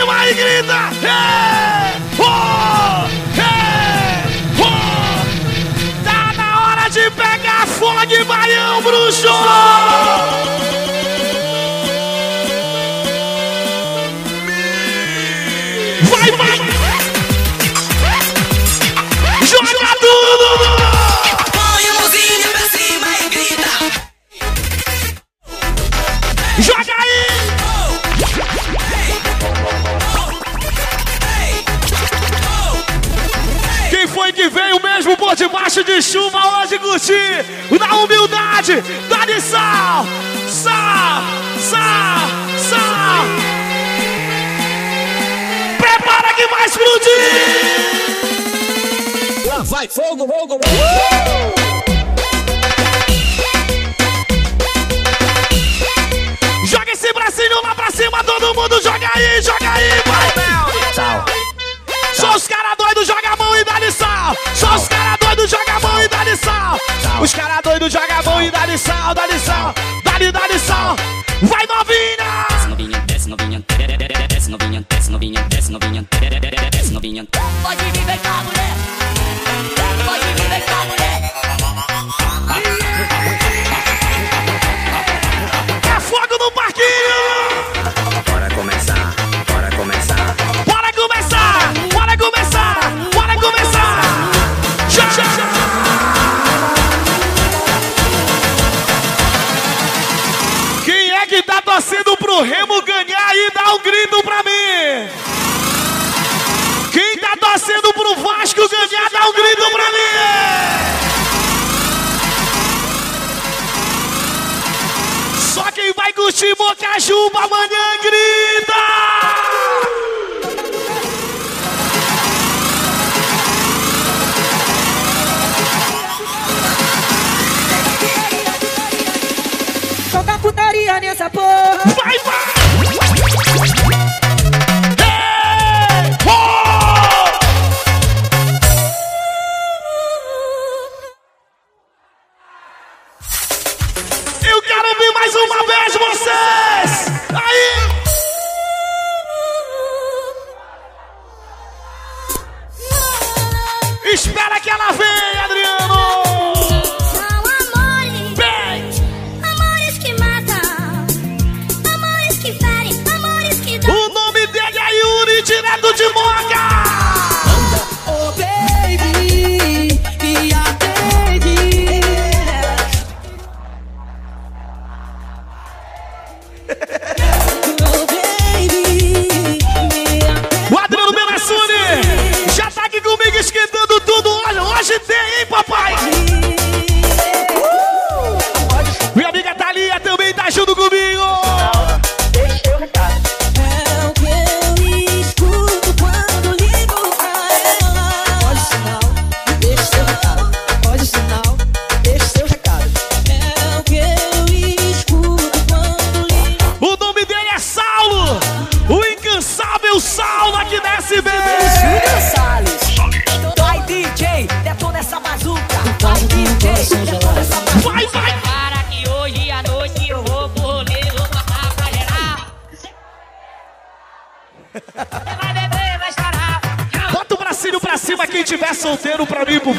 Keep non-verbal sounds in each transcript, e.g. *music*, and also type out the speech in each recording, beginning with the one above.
cima e grita! É! Oh! É! Oh! Tá na hora de pegar fogo, Baião Bruxo! debaixo de chuva hoje curtir. Na humildade, dá-lhe sal, sal, sal, sal. Prepara que vai explodir. Lá vai fogo, fogo, fogo. Joga esse bracinho lá pra cima, todo mundo joga aí, joga aí, vai, Mel. Só os cara doido joga a mão e dá-lhe sal. Só os doido, joga a mão e dá-lhe sal. Os cara doido, joga a mão e dá-lhe sal, dá-lhe sal, dá-lhe, dá-lhe sal. Vai novinha, desce novinha, desce novinha, desce novinha, desce novinha, desce novinha, desce novinha. Pode viver com a mulher. o Remo ganhar e dá um grito pra mim. Quem tá torcendo pro Vasco ganhar, dá um grito pra mim. Só quem vai curtir Bocajuba amanhã grita. on your support. Bye bye.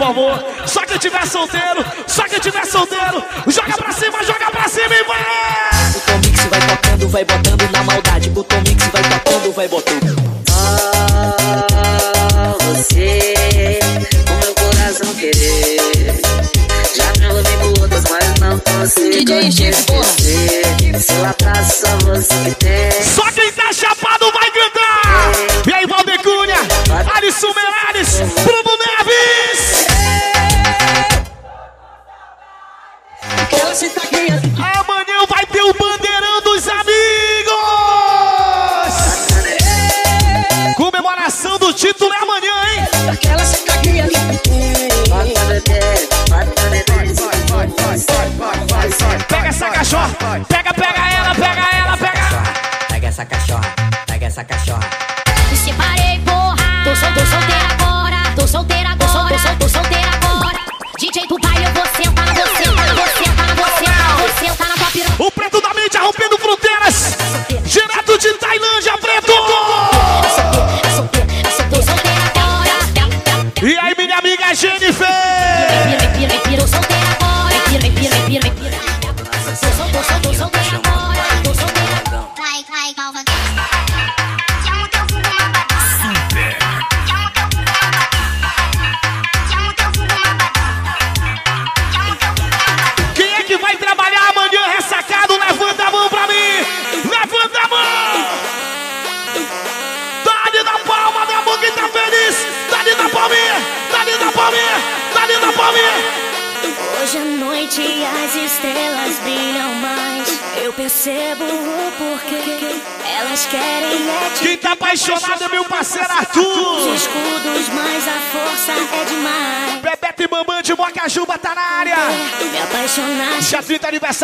favor. Só que eu tiver solteiro, só que eu tiver solteiro, joga pra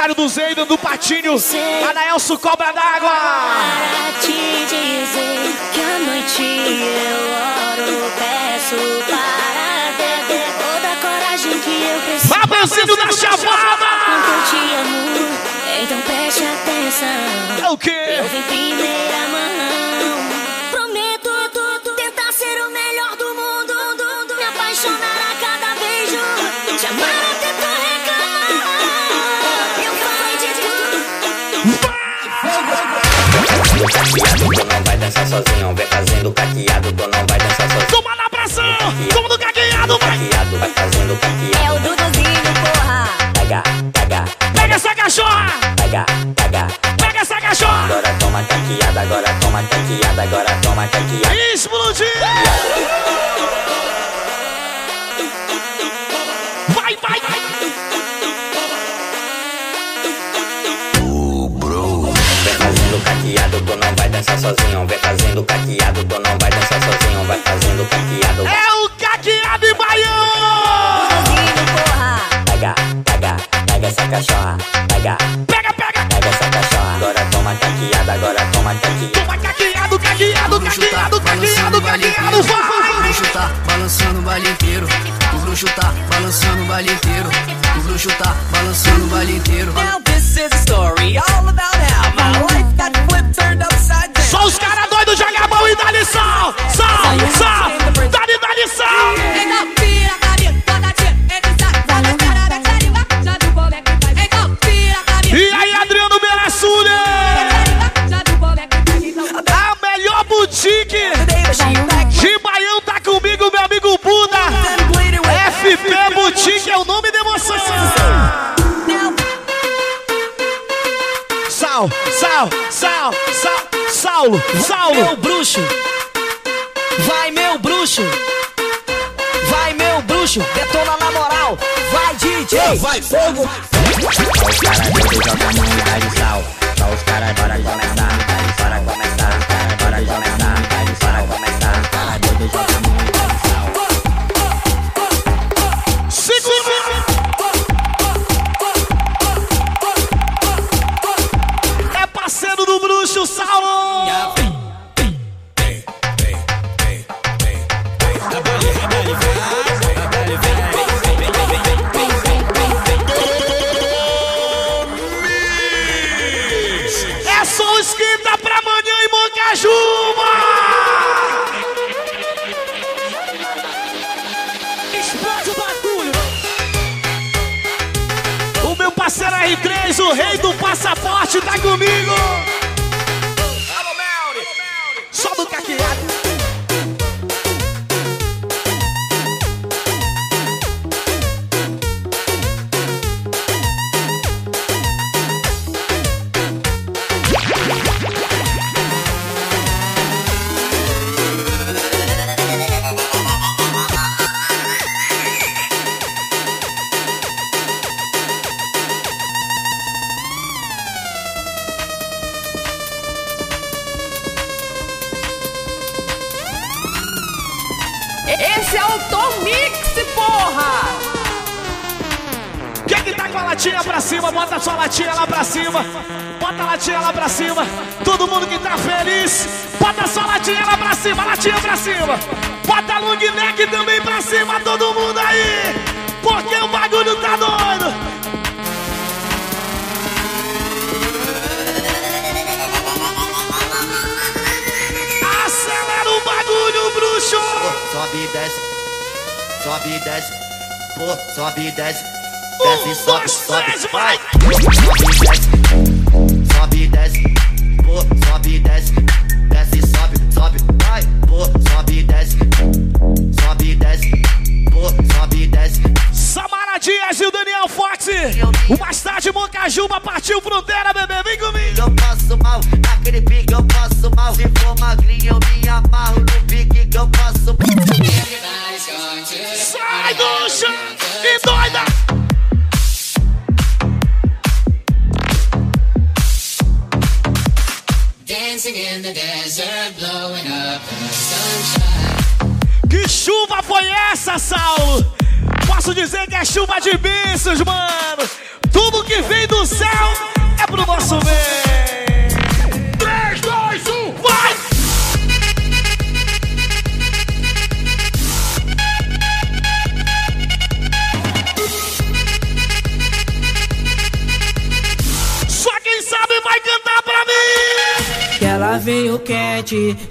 aniversário do Zeidan, do Patinho. Anaelso Cobra d'Água. para te dizer que à noite eu oro, peço para ter toda a coragem que eu preciso. Babanzinho da Chapada. Quanto eu te amo, então preste atenção. É o quê? Eu vim em dançar sozinho. Vem fazendo caqueado, tu não vai dançar sozinho. Toma na pressão. Toma no cagueado, vai. Caqueado, vai fazendo caqueado. É o Duduzinho, porra. Pega, pega, Pega essa cachorra. pega, pega. Pega essa cachorra. Agora toma caqueada, agora toma caqueada, agora toma caqueada. Explodiu. Caqueado, tu não vai dançar sozinho. Vem fazendo caqueado, tu não vai dançar sozinho. Vai fazendo caqueado. É o caqueado em Baião. Porra. Pega, pega, pega essa cachorra. Pega, Pega, pega. pega essa cachorra. Agora toma caqueada, agora toma caqueada. Toma caqueado, caqueado, caqueado, caqueado, caqueado. O Vai. bruxo tá balançando o baile inteiro. O bruxo tá balançando o baile inteiro. O bruxo tá balançando o baile inteiro. Is a story all about how my life got flipped, turned upside down. Só os caras doidos jogam a mão e dá lição. Sal, sal. Dá-lhe, dá lição. E aí, Adriano. Então A melhor boutique de Baião tá comigo, meu amigo Buda. FP Boutique é o nome da Sal, sal, sal, sal, Saulo, Saulo. Meu bruxo, vai meu bruxo, vai meu bruxo, detona na moral, vai DJ, Vai fogo! Só os caras doidos jogam a mão e dá de sal. Só os caras bora começar, É só esquenta pra amanhã em Moncajuba. explode o bagulho. O meu parceiro R3, o rei do passaporte, tá comigo. Pô, sobe e desce. Um, Desce, sobe, dois, sobe. três, vai.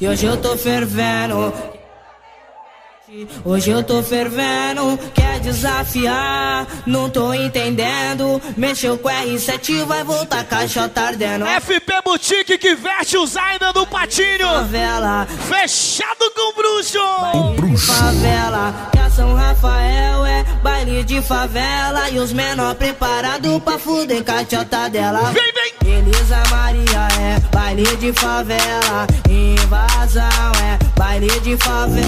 E hoje eu tô fervendo. Hoje eu tô fervendo, quer desafiar, não tô entendendo. Mexeu com R7, vai voltar caixota ardendo. FP Boutique que veste o Zaina do Patinho. Favela, Fechado com o bruxo. baile de favela. Que a São Rafael é baile de favela. E os menor preparados pra fuder caixota dela. Vem, vem. Elisa Maria é baile de favela. Invasão é baile de favela.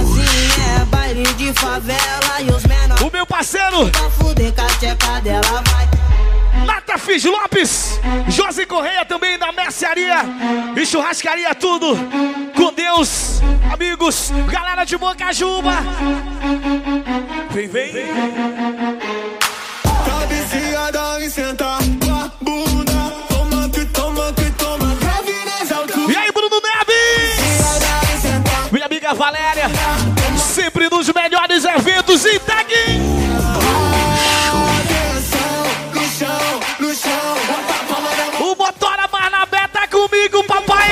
Assim é baile de favela. E os menor O meu parceiro, pra fuder caixota dela. Vai. Nata Fiz Lopes. Josi Correia também da mercearia. E churrascaria tudo. Com Deus, amigos, galera de Bocajuba. Vem, vem. Tá viciada em sentar palma da mão, O Motora Barnabé tá comigo, papai.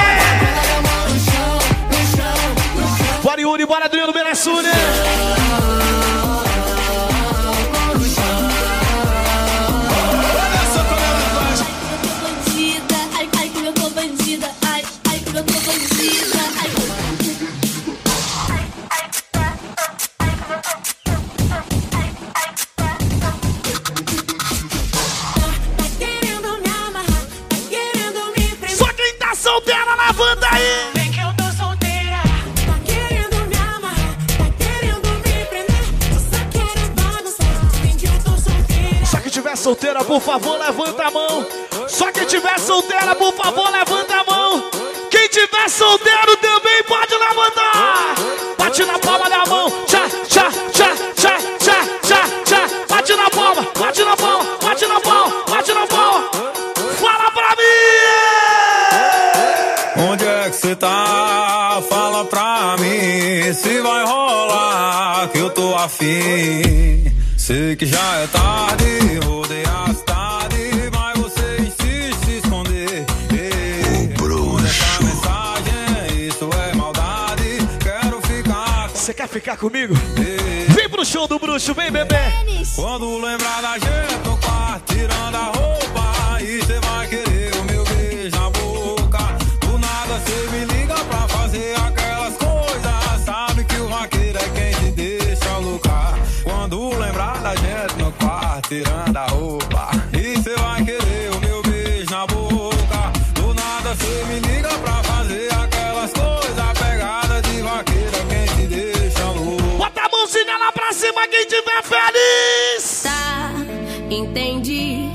chão. Bora, Yuri, bora, Adriano Benassuni. Favor, levanta a mão. Só quem tiver solteira, por favor, levanta a mão. Quem tiver solteiro também pode levantar. Bate na palma da mão. Tchá, tchá, tchá, tchá, tchá, tchá, tchá. Bate na palma, bate na palma, bate na palma, bate na palma. Fala pra mim! Onde é que cê tá? Fala pra mim se vai rolar que eu tô afim. Sei que já é tarde, comigo? Vem pro show do bruxo, vem bebê. Quando lembrar da gente tiver feliz. Tá, entendi.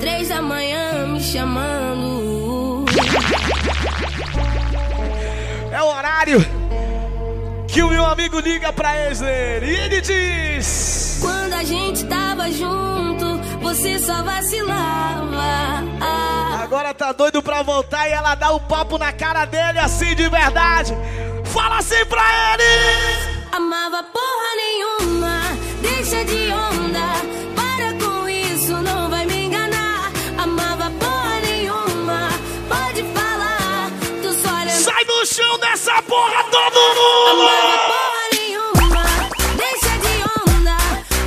Três da manhã me chamando. É o horário que o meu amigo liga pra dele. E ele diz: Quando a gente tava junto, você só vacilava. Agora tá doido pra voltar e ela dá o papo na cara dele assim de verdade. Fala assim pra ele! amava porra nenhuma, deixa de onda. Para com isso, não vai me enganar. Amava porra nenhuma, pode falar. Tu só lembra. Sai do chão dessa porra, todo Amava mundo! porra nenhuma, deixa de onda.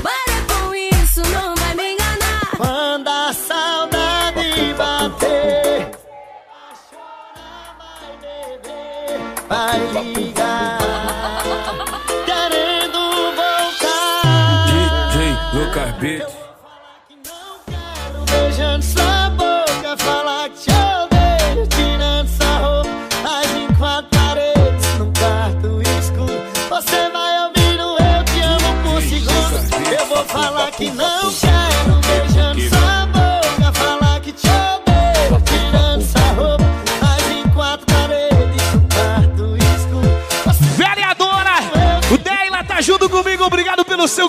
Para com isso, não vai me enganar. Quando a saudade bater, vai ligar, querendo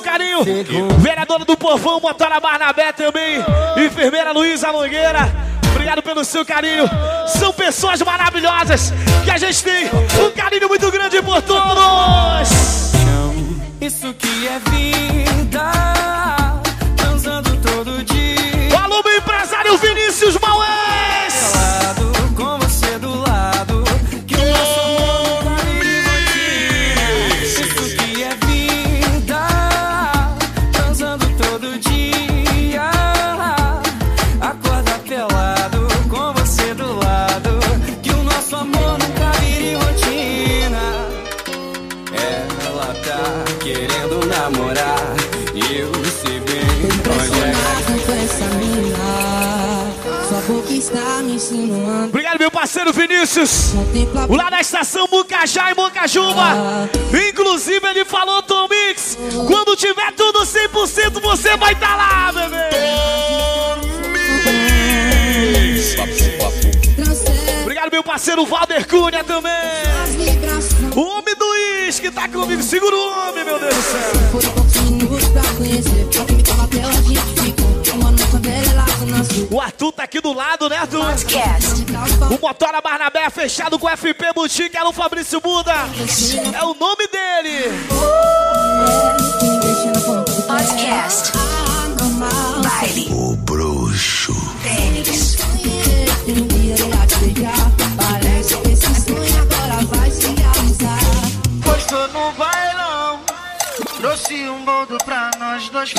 carinho. Vereadora do Povão, motora Barnabé também. Enfermeira Luísa Nogueira. Obrigado pelo seu carinho. São pessoas maravilhosas que a gente tem um carinho muito grande por todos. Isso que é vida, Vinícius. Lá na estação Mucajá e Mocajuba. Inclusive, ele falou, Tom Mix, quando tiver tudo 100%, você vai estar lá, bebê. Obrigado, meu parceiro Valder Cunha também. O homem do uísque tá comigo. Segura o homem, meu Deus do céu. Arthur tá aqui do lado, né, Arthur? O Motora Barnabé é fechado com FP Boutique, era o Fabrício Buda. É o nome dele. Podcast Baile O bruxo. Parece que esse sonho agora vai se realizar Pois tô no bailão. Trouxe um boldo pra nós dois.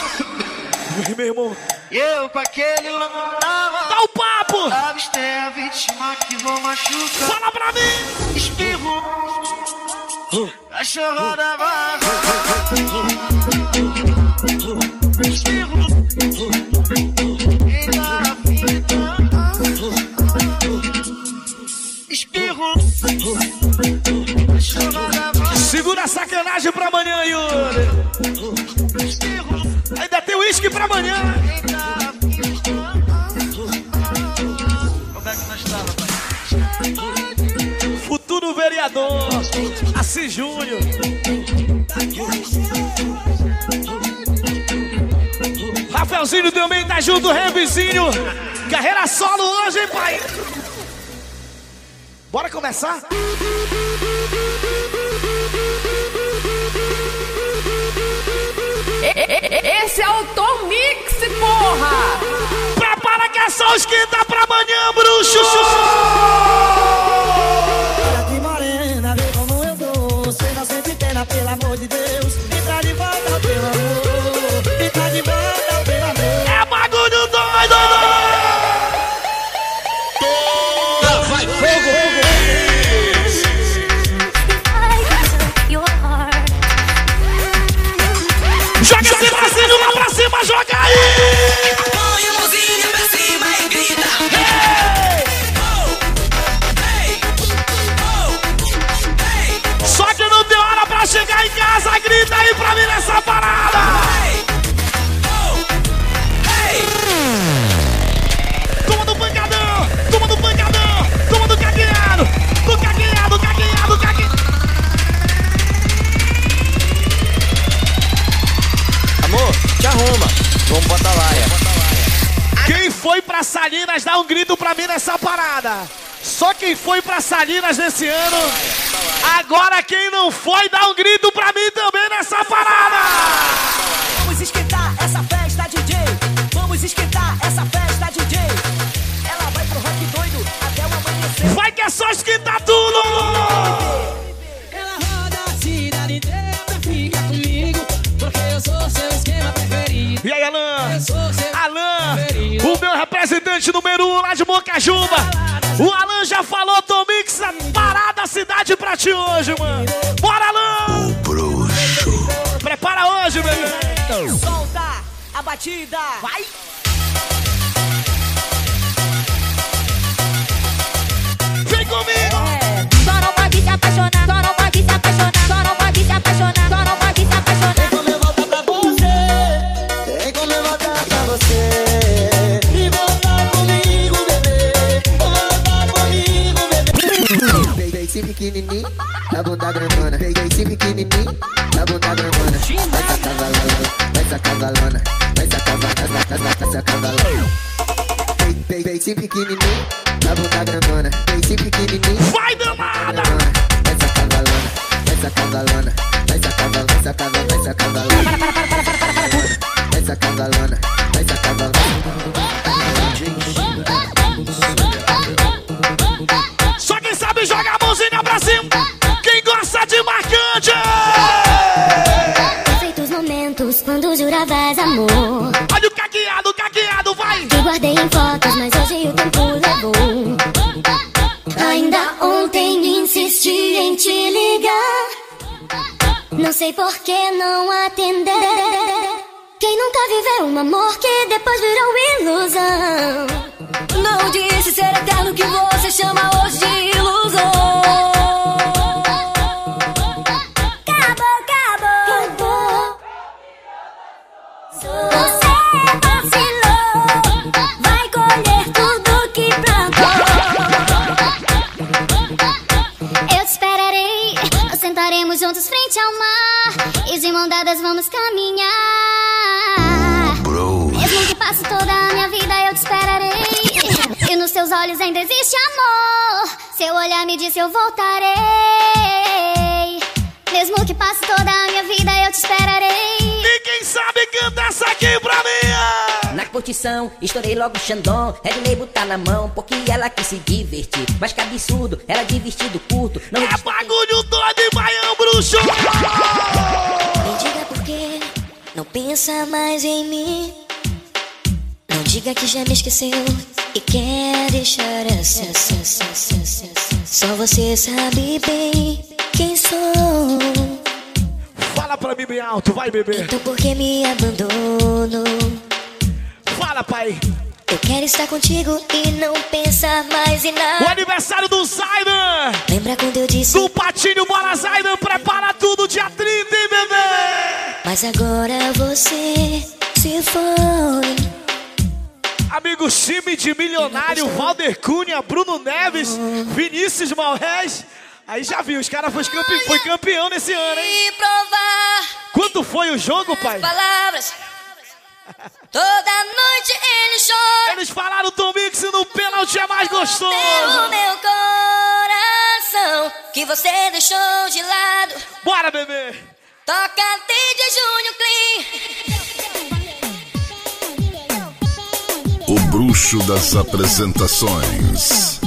Meu irmão, E eu com aquele louco tava. dá o papo. Avistei a vítima que vou machucar. Fala pra mim. Espirro. Cachorro da vaga. Espirro. Eita, a fita. Espirro. Cachorro da vaga. Segura a sacanagem pra amanhã, Yuri. Ainda tem uísque pra amanhã. É que nós rapaz? Futuro vereador. Assis Júnior. Rafaelzinho também tá junto, Revizinho. Carreira solo hoje, hein, pai? Bora começar? Esse é o Tom Mix, porra! Prepara que é só esquenta pra amanhã, bruxo! de grita aí pra mim nessa parada! Toma do pancadão! Toma do pancadão! Toma do cagueado! Do cagueado, cagueado, cagueado! Amor, te arruma. Vamos botar laia. Quem foi pra Salinas, dá um grito pra mim nessa parada. Só quem foi pra Salinas nesse ano. Agora quem não foi, dá um grito pra mim também nessa parada. Vamos esquentar essa festa, DJ. Vamos esquentar essa festa, DJ. Ela vai pro rock doido até o amanhecer. Vai que é só esquentar tudo. Ela roda a cidade inteira pra ficar comigo Porque eu sou seu esquema preferido E aí, Alan? Representante número um lá de Mocajuba. O Alan já falou, Tomix, a parada a cidade pra ti hoje, mano. Bora, Alan! O bruxo. Prepara hoje, bebê. Solta a batida. Vai. Vem comigo. Só não pode se apaixonar, só não pode se apaixonar, só não pode se apaixonar, só não pode se apaixonar. pequenininho, na bunda grandona. Peguei esse pequenininho, na bunda grandona. Vai pra cavalona, vai pra cavalona, vai pra cavalona, vai pra cavalona. Peguei esse pequenininho, na bunda grandona. Peguei esse pequenininho. Amor que depois virou ilusão? Não disse ser eterno que você chama disse eu voltarei. Mesmo que passe toda a minha vida, eu te esperarei. E quem sabe canta essa aqui pra mim. Na curtição, estourei logo o Xandão. Red Label tá na mão, porque ela quis se divertir. Mas que absurdo, ela de vestido curto. Não É bagulho doido e baião bruxo. Me diga por quê, não pensa mais em mim. Não diga que já me esqueceu e quer deixar essa, essa, essa, essa, essa, essa. Só você sabe bem quem sou. Fala pra mim bem alto, vai bebê. Então por que me abandonou? Fala, pai. Eu quero estar contigo e não pensar mais em O nada. aniversário do Zaidan. Lembra quando eu disse? Do Patinho Bora Zaidan, prepara tudo dia 30, hein, bebê. Mas agora você se foi. Amigos, time de milionário, Valder Cunha, Bruno Neves, Vinícius Malrez. Aí já viu, os caras foi campeão, foi campeão nesse ano, hein? E provar Quanto foi o jogo, pai? palavras. Toda noite ele chora. Eles falaram Tom Mix no pênalti é mais Pelo gostoso. meu coração que você deixou de lado. Bora, bebê. Toca de Junho O bruxo das apresentações.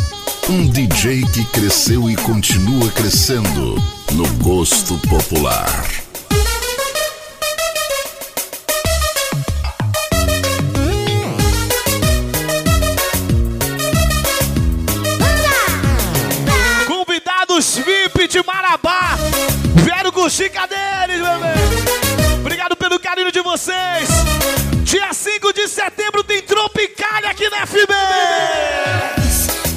Um DJ que cresceu e continua crescendo no gosto popular. Convidados VIP de Marabá. Vieram. Obrigado pelo carinho de vocês. Dia 5 de setembro tem Tropicália aqui na FB.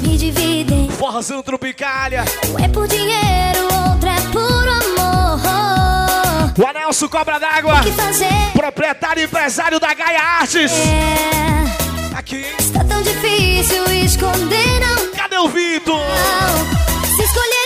Me dividem. Forrozão Tropicália. Um é por dinheiro, outro é por amor. O Anelso Cobra d'Água. Proprietário e empresário da Gaia Artes. É, Aqui. está tão difícil esconder, não. Cadê o Vitor? Se escolher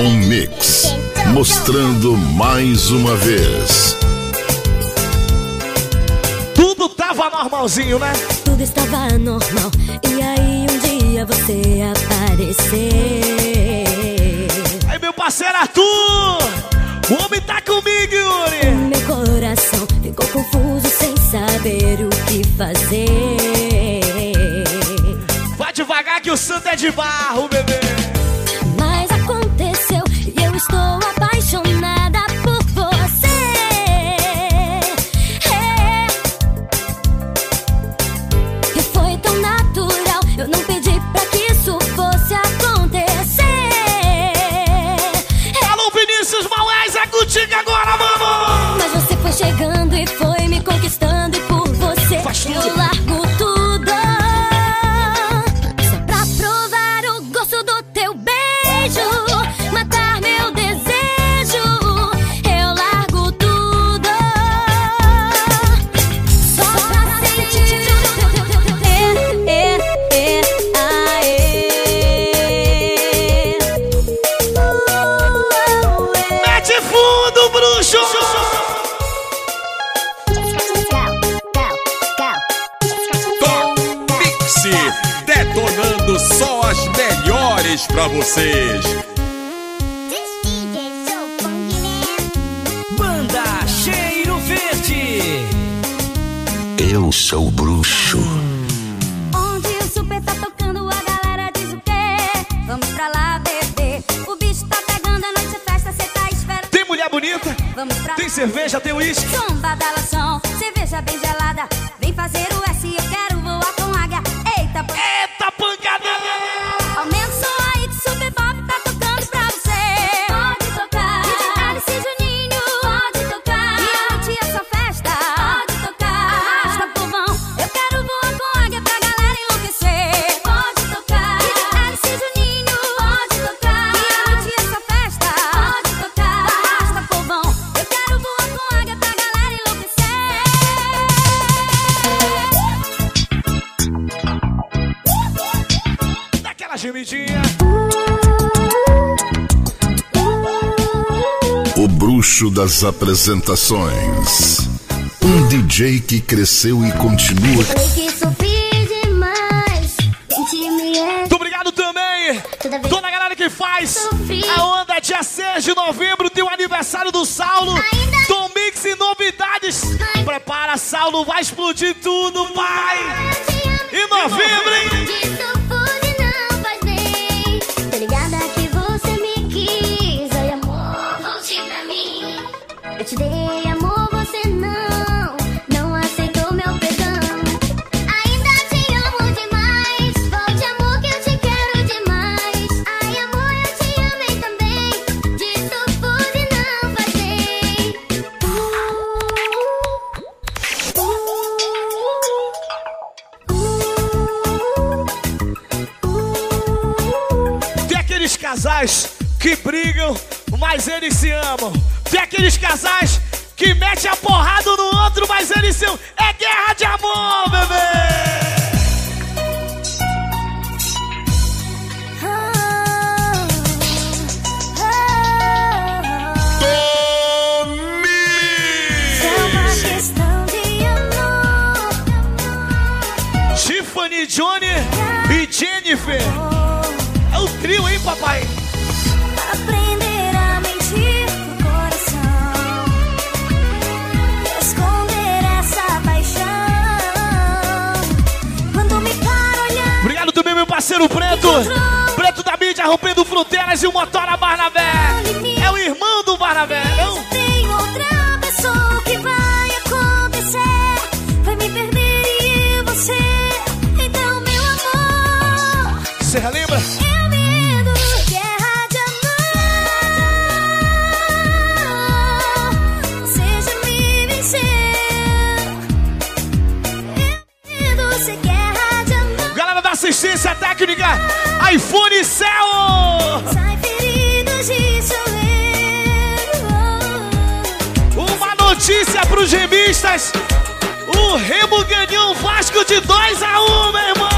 Tom Mix, mostrando mais uma vez. Tudo tava normalzinho, né? Tudo estava normal. E aí um dia você apareceu. Aí, meu parceiro Arthur! O homem tá comigo, Yuri! Meu coração ficou confuso sem saber o que fazer. Vai devagar que o santo é de barro, bebê! Apaixonada por pra vocês. Banda Cheiro Verde. Eu sou o bruxo. Onde o super tá tocando, a galera diz o quê? Vamos pra lá beber. O bicho tá pegando, a noite é festa, cê tá esperando. Tem mulher bonita? Vamos pra Tem cerveja, tem uísque? Zumba da lação, cerveja bem gelada. Vem fazer o S, eu quero das apresentações. Um DJ que cresceu e continua. Me Muito obrigado também! Toda a galera que faz a onda dia 6 de novembro tem o aniversário do Saulo. Tom Mix e novidades. Prepara, Saulo, vai explodir tudo, vai! Em novembro, hein? Eles se amam. Tem aqueles casais que metem a porrada no outro, mas eles se amam. É guerra de amor, bebê! Tiffany, Johnny e Jennifer. É o trio, hein, papai? Parceiro Preto. Preto da mídia, rompendo fronteiras e o Motora Barnabé. É o irmão do Barnabé, não? iPhone Cell. Sai feridos de chover. Uma notícia pros remistas. O O Remo ganhou o Vasco de 2 a 1, meu irmão.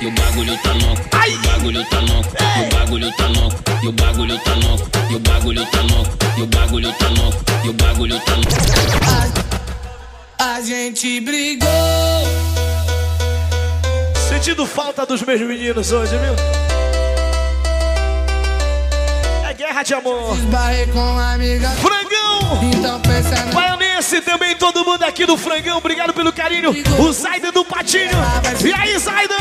E o bagulho tá louco, e o bagulho tá louco, e o bagulho tá louco, e o bagulho tá louco, e o bagulho tá louco, e o bagulho tá louco, e o bagulho tá louco. A gente brigou. Sentindo falta dos meus meninos hoje, viu? É guerra de amor. Frangão! Então Baianense também, todo mundo aqui do Frangão. Obrigado pelo carinho. O Zaidan do Patinho. E aí, Zaidan?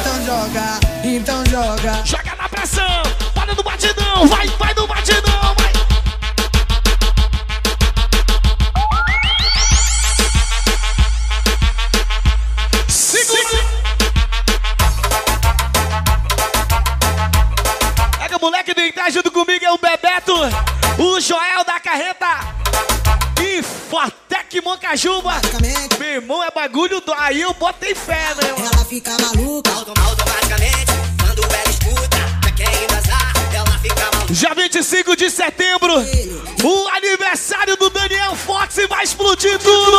Então joga, então joga. Joga na pressão. Para no batidão. Vai, vai no batidão. É o Joel da Carreta. Infotec Moncajuba. Meu irmão, é bagulho do. Aí eu botei fé, né, mano? Ela fica maluca. Automaticamente, quando ela escuta, pra quem embrasar, ela fica maluca. Dia 25 de setembro, o aniversário do Daniel Fox vai explodir tudo!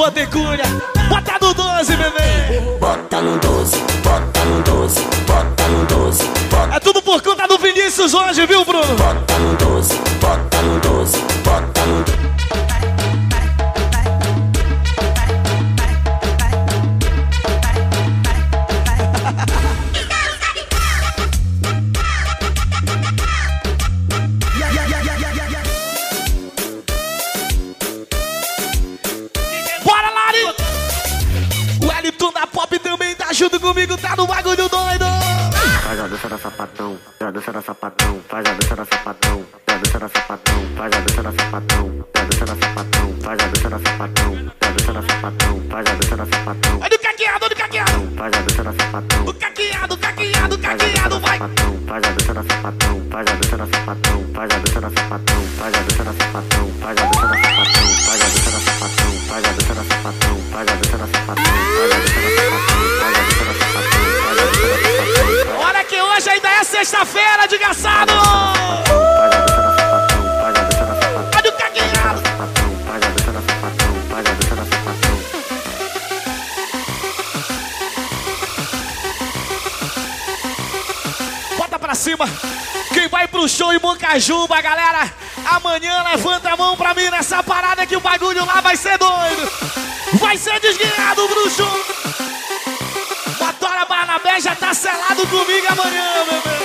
Valva de cunha, bota no 12, bebê! Bota no 12, bota no 12, bota no 12, bota É tudo por conta do Vinícius hoje, viu, Bruno? no 12, bota junto comigo, tá no bagulho doido! Faz a dança da sapatão, faz a dança da sapatão, faz a dança da sapatão, faz a dança da sapatão, faz a dança da sapatão, faz a dança da sapatão, faz a dança da sapatão, faz a dança da sapatão, faz a dança da sapatão, Olha o caqueado, olha o caqueado! faz a dança da sapatão, O caqueado, caqueado, caqueado, vai! sapatão, faz a dança da sapatão, faz a dança da sapatão, faz a dança da sapatão, faz a dança da sapatão, faz a dança da sapatão, sapatão, faz a dança da sapatão. Bota pra cima! Quem vai pro show em Moncajuba, galera? Amanhã levanta a mão pra mim nessa parada que o bagulho lá vai ser doido! Vai ser desguiado, bruxo! Motora Barnabé já tá selado comigo amanhã, bebê!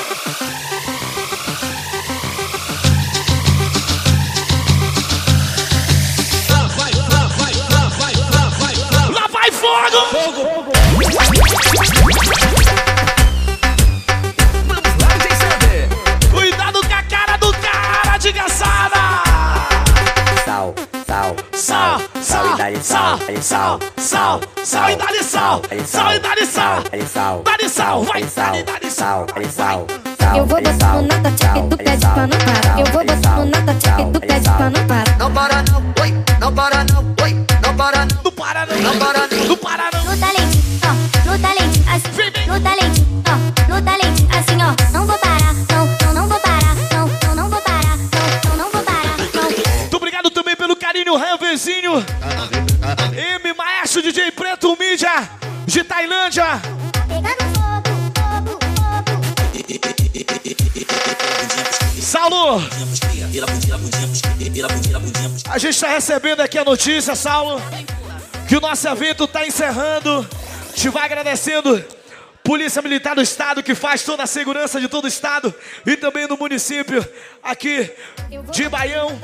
fogo! Fogo! Cuidado com a cara do cara de caçada! Sal, sal, sal, sal e sal, sal, sal, sal, sal, sal e sal, sal, sal, sal e sal, sal, sal, sal, sal, sal, sal, vai, sal, sal, sal, sal, sal, sal, sal. eu vou sal, sal, nada, tchau, sal, sal, sal, sal, sal, Eu vou sal, sal, nada, tchau, sal, sal, sal, sal, sal, Não para não, oi, não para não, oi, não para sal, para não, não para não, não para não. No talento, ó, no talento, assim, no talento, ó, no talento, assim, ó. Não vou parar, não, não, não vou parar, não, não, não vou parar, não, não, não vou parar, não. Muito obrigado também pelo carinho, Ranvezinho. M Maestro DJ Preto Mídia de Tailândia. Saulo, a gente está recebendo aqui a notícia, Saulo, que o nosso evento está encerrando. Te vai agradecendo. Polícia Militar do Estado, que faz toda a segurança de todo o Estado e também do município aqui de Baião.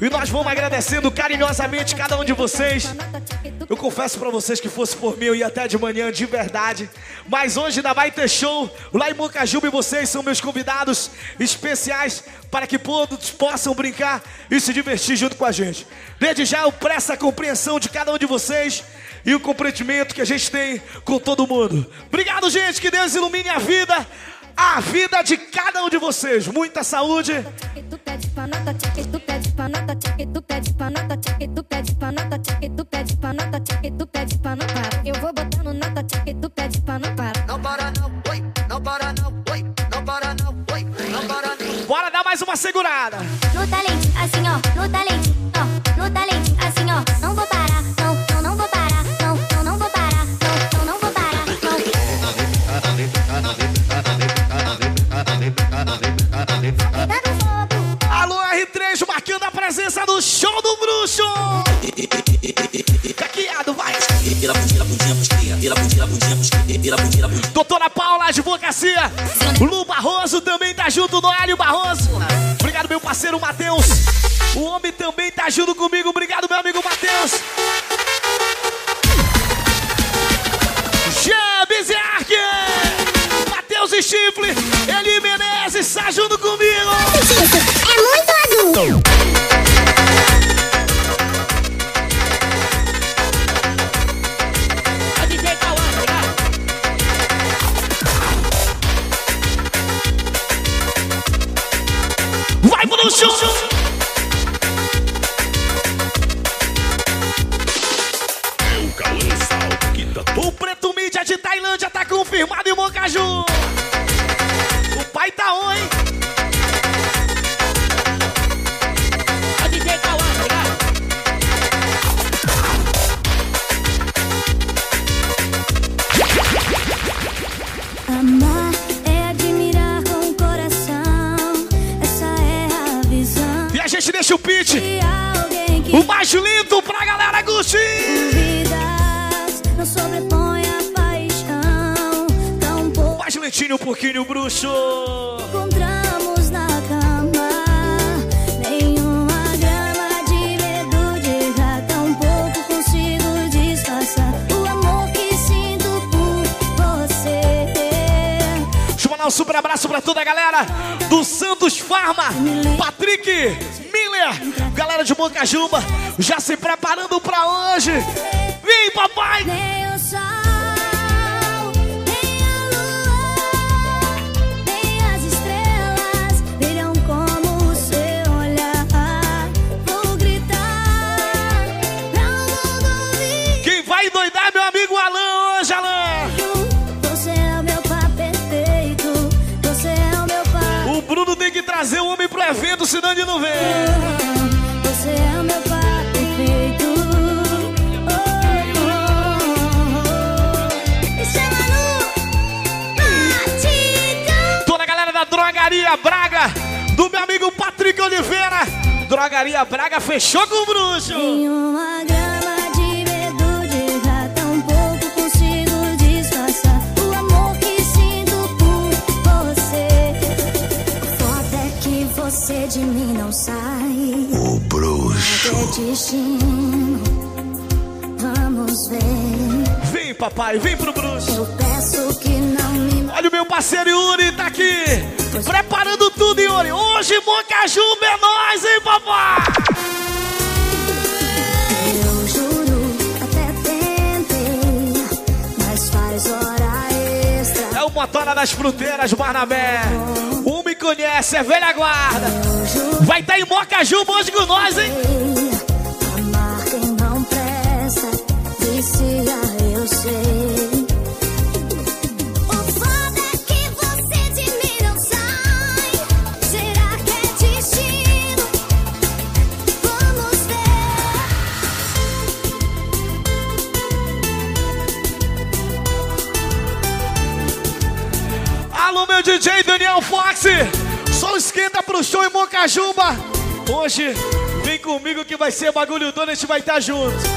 E nós vamos agradecendo carinhosamente cada um de vocês. Eu confesso pra vocês que fosse por mim, eu ia até de manhã, de verdade. Mas hoje ainda vai ter show lá em Moncajuba e vocês são meus convidados especiais para que todos possam brincar e se divertir junto com a gente. Desde já eu presto a compreensão de cada um de vocês e o compreendimento que a gente tem com todo mundo. Obrigado, gente, que Deus ilumine a vida, a vida de cada um de vocês. Muita saúde. Eu vou botando nota, tu pede panota. Não para mais uma segurada. No talento, assim ó, no talento, ó, no talento, assim ó. Não vou parar, não, não, não vou parar, não, não, não vou parar, não, não, não vou parar, não. Alô, R3, marcando a presença do show do bruxo. Caqueado, vai. Doutora Paula, advocacia. Lu Barroso também tá parceiro Matheus. O homem também tá junto comigo. Obrigado, meu amigo Matheus. Bruxo. encontramos na cama. Nenhuma grama de medo de errar. Tão pouco consigo disfarçar o amor que sinto por você. Deixa eu mandar um super abraço pra toda a galera do Santos Farma. Patrick, Miller, galera de Mocajuba, já se preparando pra hoje. Vem, papai! Ele não vem. Você é o meu perfeito. Oh, oh, oh. Me chama no batidão. Toda a galera da Drogaria Braga, do meu amigo Patrick Oliveira. Drogaria Braga fechou com o bruxo. Você de mim não sai. O bruxo. É destino. Vamos ver. Vem, papai, vem pro bruxo. Eu peço que não me Olha o meu parceiro Yuri, tá aqui. Preparando tudo, Yuri. Hoje, Mocajuba é nós, hein, papai? Eu juro, até tentei, mas faz hora extra. É o Motora das Fruteiras, Barnabé. Conhece, é velha guarda. Vai estar em Mocajuba hoje com nós, hein? DJ Daniel Fox. Só esquenta pro show em Mocajuba. Hoje, vem comigo que vai ser bagulho doido, a gente vai estar junto.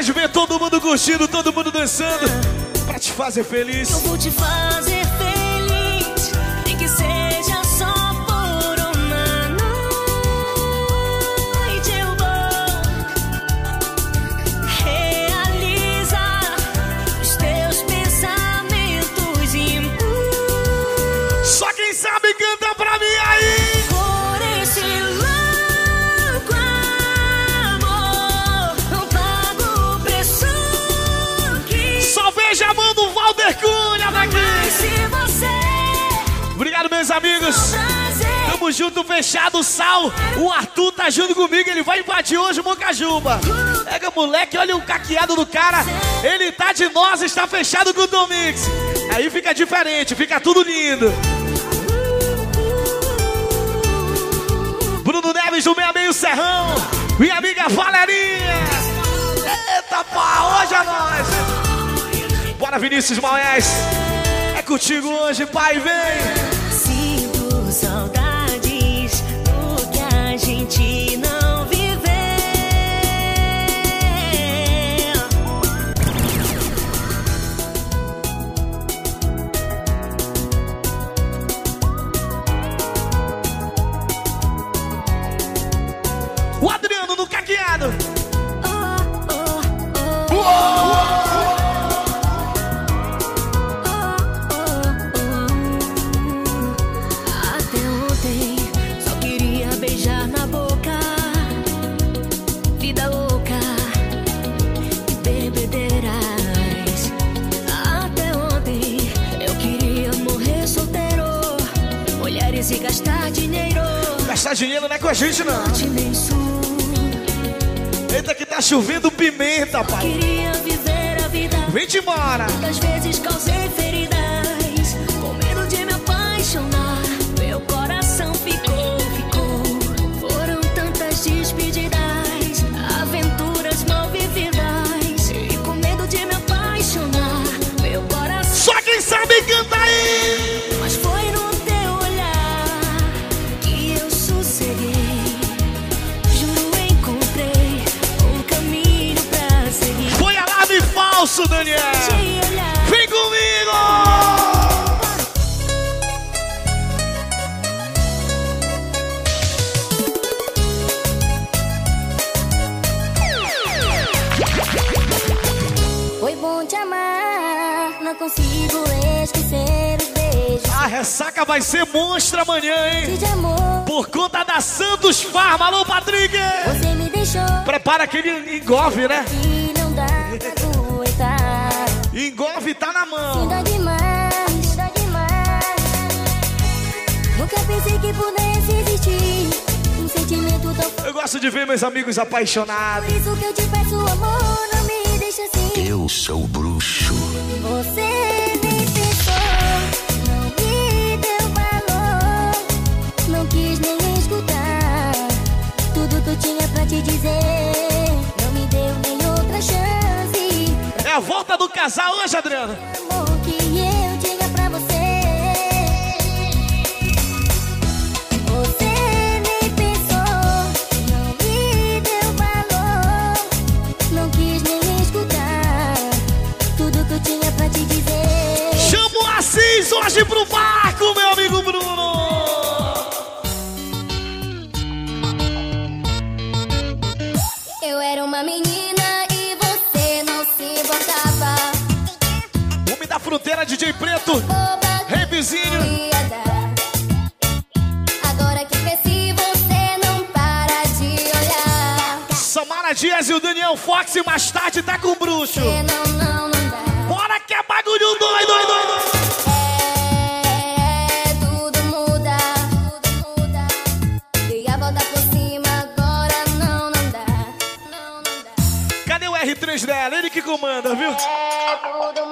Demais ver todo mundo curtindo, todo mundo dançando. Pra te fazer feliz. Eu vou te fazer Junto, fechado, Sal. O Arthur tá junto comigo, ele vai invadir hoje o Mocajuba. Pega, moleque, olha o caqueado do cara. Ele tá de nós, está fechado com o Tom Mix. Aí fica diferente, fica tudo lindo. Bruno Neves do Meia Meio Serrão. Minha amiga Valerinha. Eita, pá, hoje é nóis. Bora, Vinícius Maés. É contigo hoje, pai, vem. Patrick! você me deixou Prepara aquele engove, né? e não dá pra aguentar. Engove tá na mão. Demais, demais. Nunca pensei que pudesse existir um sentimento tão Eu gosto de ver meus amigos apaixonados. Por isso que eu te peço amor, não me deixa assim. Eu sou bruxo. Você te dizer. Não me deu nem outra chance. É a volta do casal hoje, Adriano. Amor que eu tinha pra você. Você nem pensou, não me deu valor, não quis nem escutar tudo que eu tinha pra te dizer. Chama o Assis hoje pro barco, fronteira, DJ Preto. Rei vizinho. Agora que cresci, você não para de olhar. Samara Dias e o Daniel Fox mais tarde tá com o bruxo. Não, não, não. Bora que é bagulho doido, doido, doido. É, tudo muda, tudo muda. Dei a volta por cima, agora não, não dá. Não, não dá. Cadê o R3 dela? Ele que comanda, viu? É, tudo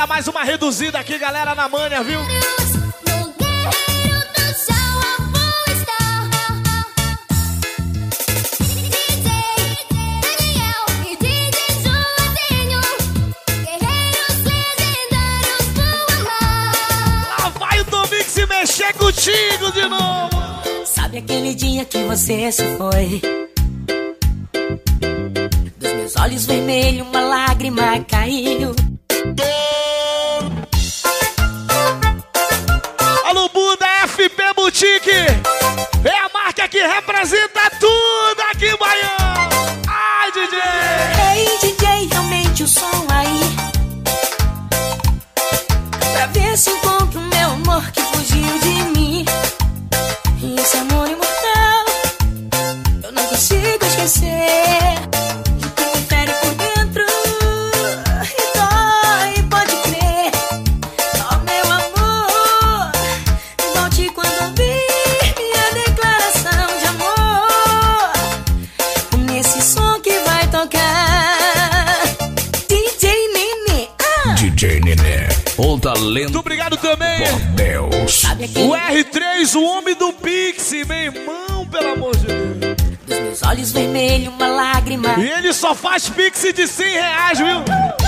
dar mais uma reduzida aqui, galera, na manha, viu? mexer contigo de novo. Sabe aquele dia que você se foi? Dos meus olhos vermelhos uma lágrima caiu. Representa tudo aqui em Baião. Ai, DJ. R3, o homem do Pix, meu irmão, pelo amor de Deus. Dos meus olhos vermelhos, uma lágrima E ele só faz Pix de 100 reais, viu?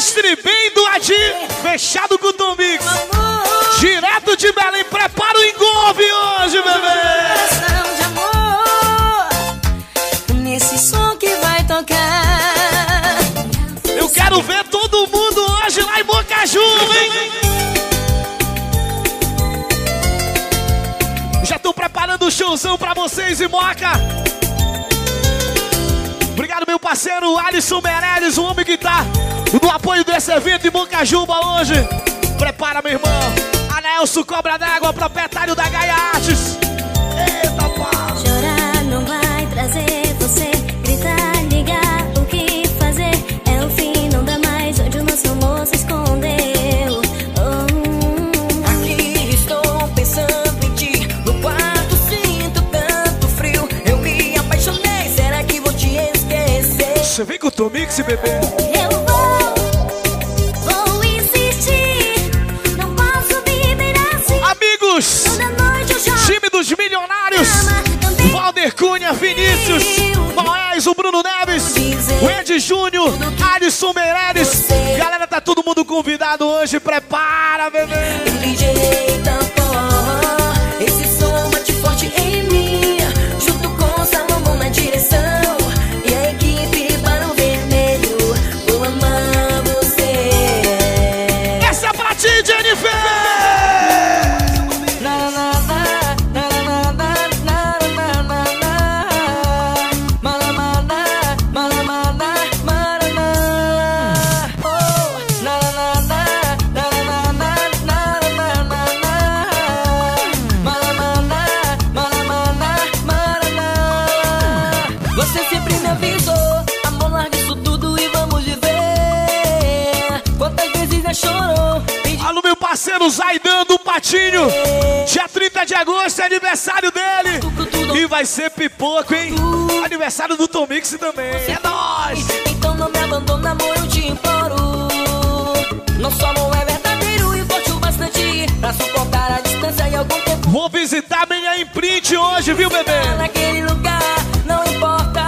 Distribuindo Adi, fechado com o Tom Mix. Direto de Belém, prepara o engolve hoje, bebê. Coração de amor Nesse som que vai tocar Eu quero ver todo mundo hoje lá em Bocaju, hein? Já tô preparando o showzão pra vocês em Moca. Parceiro Alisson Meirelles, o homem que tá no apoio desse evento em Bocajuba hoje. Prepara, meu irmão. Anelso Cobra d'Água, proprietário da Gaia Artes. Você vem com o Tomix, bebê. Eu vou, vou insistir. Não posso viver assim. Amigos, time dos milionários. Valder Cunha, Vinícius, Moés, o Bruno Neves, o Ed Júnior, Alisson Meireles. Galera, tá todo mundo convidado hoje. Prepara, bebê. Vai ser pipoco, hein? Aniversário do Tomix também. É nóis. Então não me abandona, amor, eu te imploro. Nosso amor é verdadeiro e forte o bastante pra suportar a distância e algum tempo. Vou visitar minha imprint hoje, viu, bebê? Naquele lugar, não importa.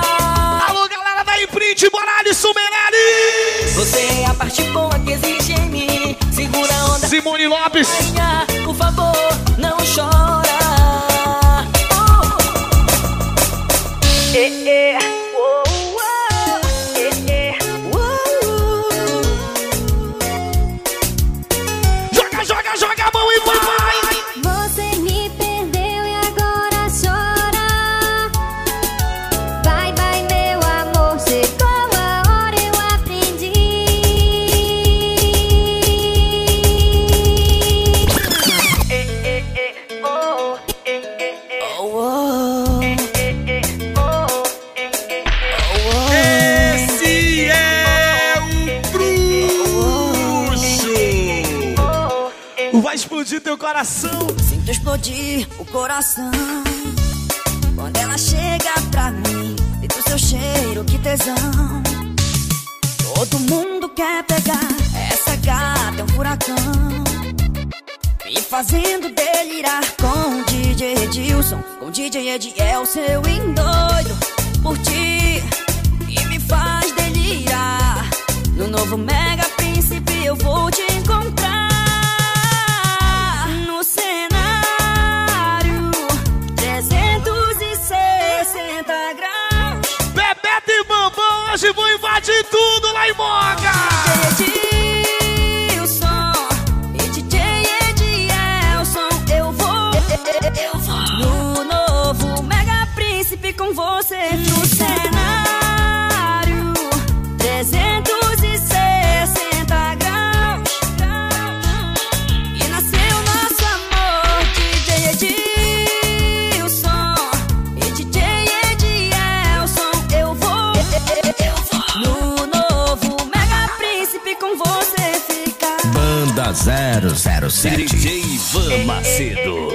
Alô, galera da imprint, bora Alisson Meirelles. Você é a parte boa que existe em mim. Segura a onda. Simone Lopes. Explodir o coração quando ela chega pra mim. seu cheiro, que tesão. Todo mundo quer pegar essa gata, é um furacão. Me fazendo delirar com o DJ Edilson, com o DJ Ediel, seu endoido por ti. E me faz delirar. No novo Mega Príncipe eu vou te encontrar. Hoje vão invadir tudo lá em Moga. 007. DJ Van Macedo.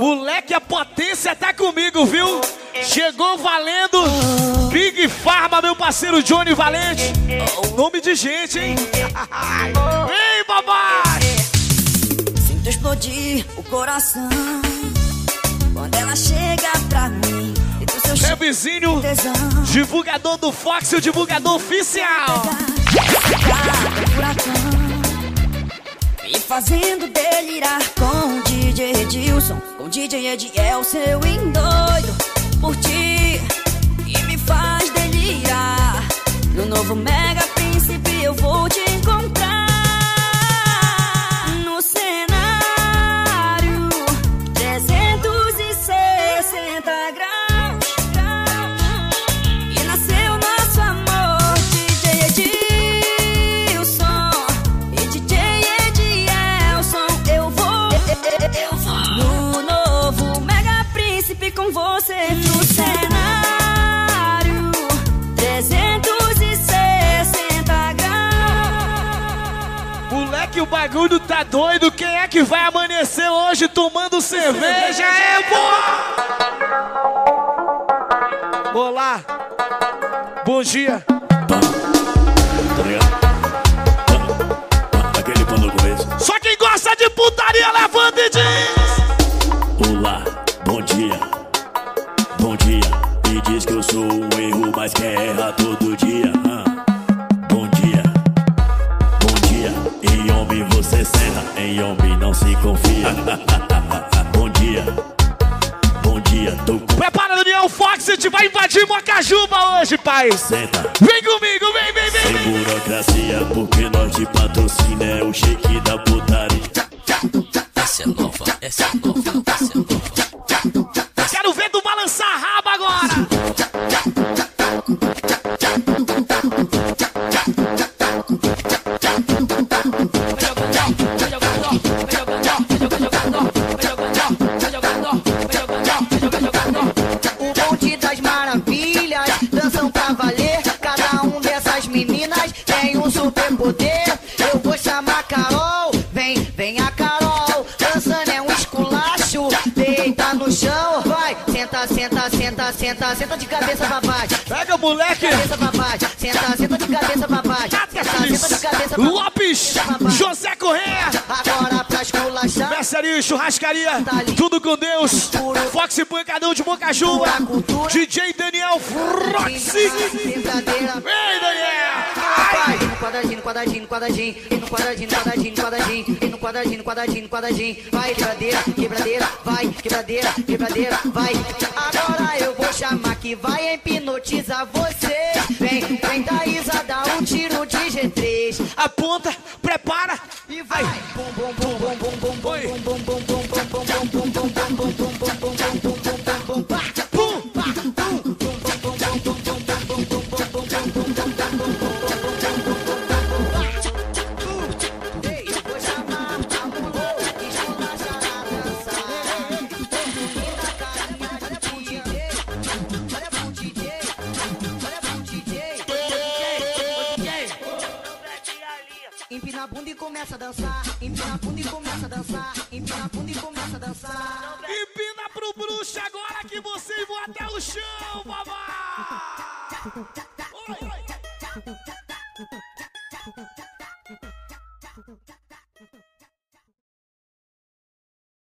Moleque, a potência tá comigo, viu? Chegou valendo. Big Pharma, meu parceiro Johnny Valente. Nome de gente, hein? *laughs* Vem, babá! Sinto explodir o coração quando ela chega pra mim. Vizinho, divulgador do Fox, o divulgador oficial. me fazendo delirar com o DJ Edilson, com o DJ Ediel, seu endoido por ti. E me faz delirar. No novo Mega Príncipe eu vou te encontrar. Tá doido. Quem é que vai amanhecer hoje tomando cerveja? É, pô! Olá. Bom dia. Tá ligado? Aquele. Só quem gosta de putaria levanta e diz. paz. Senta. Vem comigo. Senta, senta, de cabeça pra baixo. Pega, moleque. Cabeça pra baixo, senta, senta de cabeça pra baixo. Senta, senta de cabeça pra. Lopes, José Correia. Agora pra esculachar. Mercearia e churrascaria, tudo com Deus. Fox e Pancadão de Mocajuba. DJ Daniel Froxy. Vem, Daniel. Vai, no quadradinho, no quadradinho, quadradinho, e no quadradinho, quadradinho, quadradinho, e no quadradinho, quadradinho, quadradinho, vai quebradeira, quebradeira, vai quebradeira, quebradeira, vai. Agora eu vou chamar que vai hipnotizar você. Vem, vem Thaísa, dá um tiro de G3. Aponta, prepara e vai. Bum bum começa a dançar. Empina a e começa a dançar. Empina a bunda e começa a dançar. Empina pro bruxo agora que você vivo até o chão, babá!